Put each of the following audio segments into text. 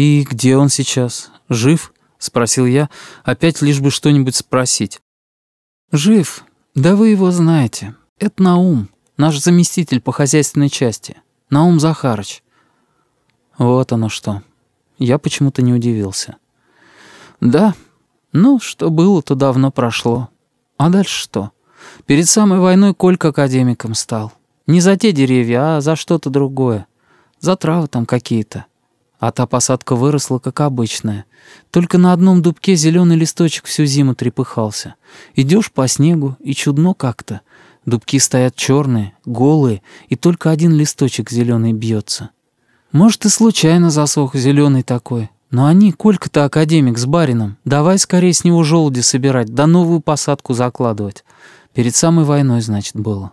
«И где он сейчас? Жив?» — спросил я, опять лишь бы что-нибудь спросить. «Жив. Да вы его знаете. Это Наум, наш заместитель по хозяйственной части. Наум Захарыч». Вот оно что. Я почему-то не удивился. «Да. Ну, что было, то давно прошло. А дальше что? Перед самой войной Колька академиком стал. Не за те деревья, а за что-то другое. За травы там какие-то. А та посадка выросла, как обычная. Только на одном дубке зеленый листочек всю зиму трепыхался. Идешь по снегу, и чудно как-то. Дубки стоят черные, голые, и только один листочек зеленый бьется. Может, и случайно засох зеленый такой. Но они, Колька-то академик с барином, давай скорее с него желуди собирать, да новую посадку закладывать. Перед самой войной, значит, было.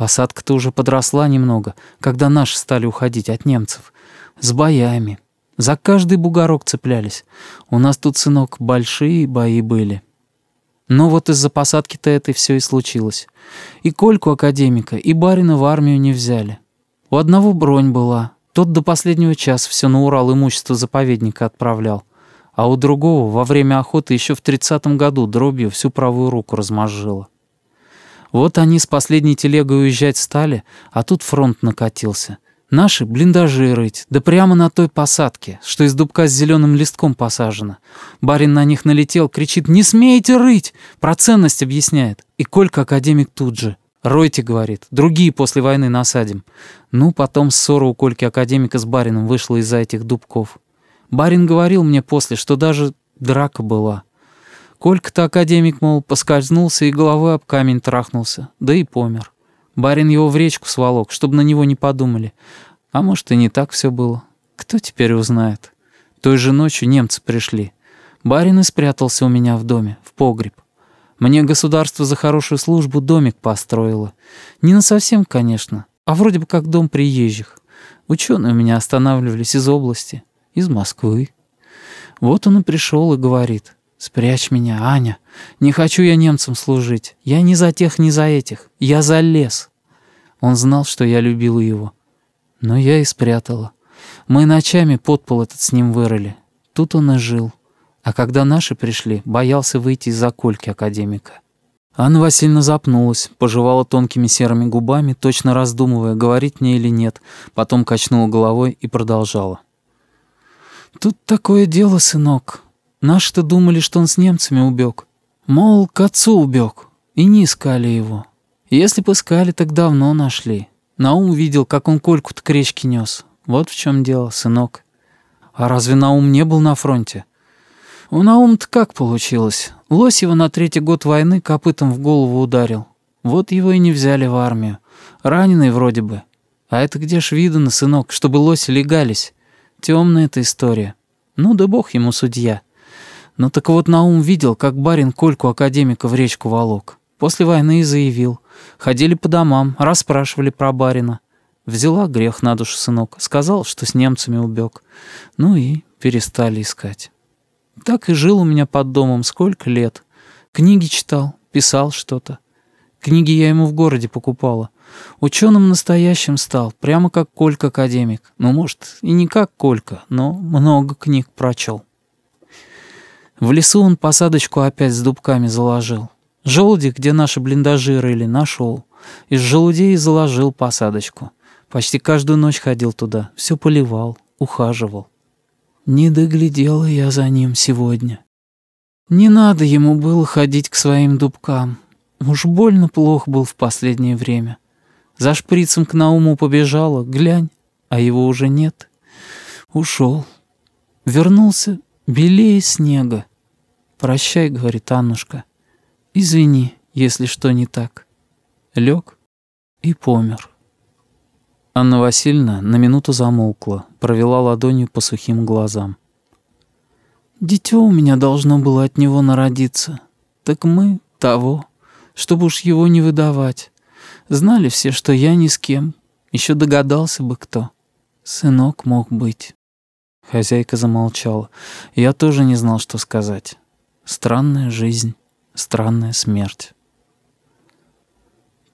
Посадка-то уже подросла немного, когда наши стали уходить от немцев. С боями. За каждый бугорок цеплялись. У нас тут, сынок, большие бои были. Но вот из-за посадки-то это все и случилось. И Кольку академика, и барина в армию не взяли. У одного бронь была. Тот до последнего часа все на Урал имущество заповедника отправлял. А у другого во время охоты еще в тридцатом году дробью всю правую руку размозжило. Вот они с последней телегой уезжать стали, а тут фронт накатился. Наши блиндажи да прямо на той посадке, что из дубка с зеленым листком посажено. Барин на них налетел, кричит «Не смейте рыть!» Про ценность объясняет. И Колька академик тут же. «Ройте», — говорит, — «другие после войны насадим». Ну, потом ссора у Кольки академика с барином вышла из-за этих дубков. Барин говорил мне после, что даже драка была. Колька-то академик, мол, поскользнулся и головой об камень трахнулся, да и помер. Барин его в речку сволок, чтобы на него не подумали. А может, и не так все было. Кто теперь узнает? Той же ночью немцы пришли. Барин и спрятался у меня в доме, в погреб. Мне государство за хорошую службу домик построило. Не на совсем, конечно, а вроде бы как дом приезжих. Ученые у меня останавливались из области, из Москвы. Вот он и пришел и говорит — «Спрячь меня, Аня. Не хочу я немцам служить. Я не за тех, не за этих. Я за лес». Он знал, что я любила его. Но я и спрятала. Мы ночами подпол этот с ним вырыли. Тут он и жил. А когда наши пришли, боялся выйти из-за кольки академика. Анна Васильевна запнулась, пожевала тонкими серыми губами, точно раздумывая, говорить мне или нет, потом качнула головой и продолжала. «Тут такое дело, сынок. Наши-то думали, что он с немцами убег. Мол, к отцу убег. И не искали его. Если бы искали, так давно нашли. Наум видел, как он Кольку-то к речке нес. Вот в чем дело, сынок. А разве Наум не был на фронте? У Наум-то как получилось? Лось его на третий год войны копытом в голову ударил. Вот его и не взяли в армию. Раненый вроде бы. А это где ж видано, сынок, чтобы лоси легались? Темная эта история. Ну да бог ему судья. Ну так вот Наум видел, как барин Кольку академика в речку волок. После войны и заявил. Ходили по домам, расспрашивали про барина. Взяла грех на душу сынок, сказал, что с немцами убег. Ну и перестали искать. Так и жил у меня под домом сколько лет. Книги читал, писал что-то. Книги я ему в городе покупала. Ученым настоящим стал, прямо как Колька-академик. Ну, может, и не как Колька, но много книг прочел. В лесу он посадочку опять с дубками заложил. Желуди, где наши блиндажи рыли, нашел. Из желудей заложил посадочку. Почти каждую ночь ходил туда, все поливал, ухаживал. Не доглядела я за ним сегодня. Не надо ему было ходить к своим дубкам. Уж больно плох был в последнее время. За шприцем к Науму побежала, глянь, а его уже нет. Ушел. Вернулся белее снега. «Прощай», — говорит Аннушка. «Извини, если что не так». Лег и помер. Анна Васильевна на минуту замолкла, провела ладонью по сухим глазам. «Дитё у меня должно было от него народиться. Так мы того, чтобы уж его не выдавать. Знали все, что я ни с кем. Еще догадался бы кто. Сынок мог быть». Хозяйка замолчала. Я тоже не знал, что сказать. Странная жизнь, странная смерть.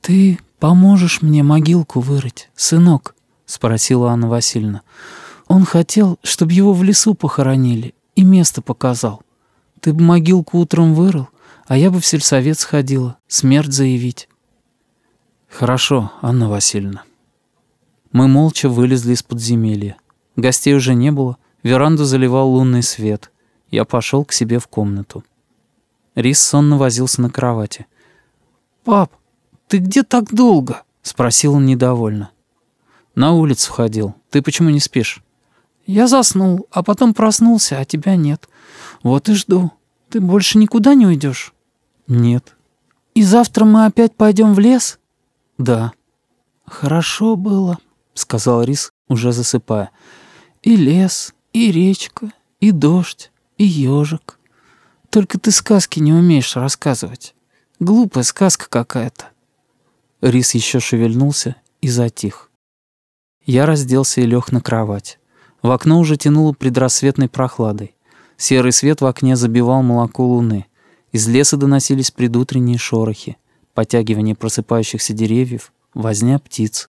«Ты поможешь мне могилку вырыть, сынок?» — спросила Анна Васильевна. Он хотел, чтобы его в лесу похоронили и место показал. Ты бы могилку утром вырыл, а я бы в сельсовет сходила, смерть заявить». «Хорошо, Анна Васильевна». Мы молча вылезли из подземелья. Гостей уже не было, веранду заливал лунный свет. Я пошел к себе в комнату. Рис сонно возился на кровати. «Пап, ты где так долго?» — спросил он недовольно. «На улицу ходил. Ты почему не спишь?» «Я заснул, а потом проснулся, а тебя нет. Вот и жду. Ты больше никуда не уйдешь?» «Нет». «И завтра мы опять пойдем в лес?» «Да». «Хорошо было», — сказал Рис, уже засыпая. «И лес, и речка, и дождь, и ежик. Только ты сказки не умеешь рассказывать. Глупая сказка какая-то». Рис еще шевельнулся и затих. Я разделся и лег на кровать. В окно уже тянуло предрассветной прохладой. Серый свет в окне забивал молоко луны. Из леса доносились предутренние шорохи, потягивание просыпающихся деревьев, возня птиц.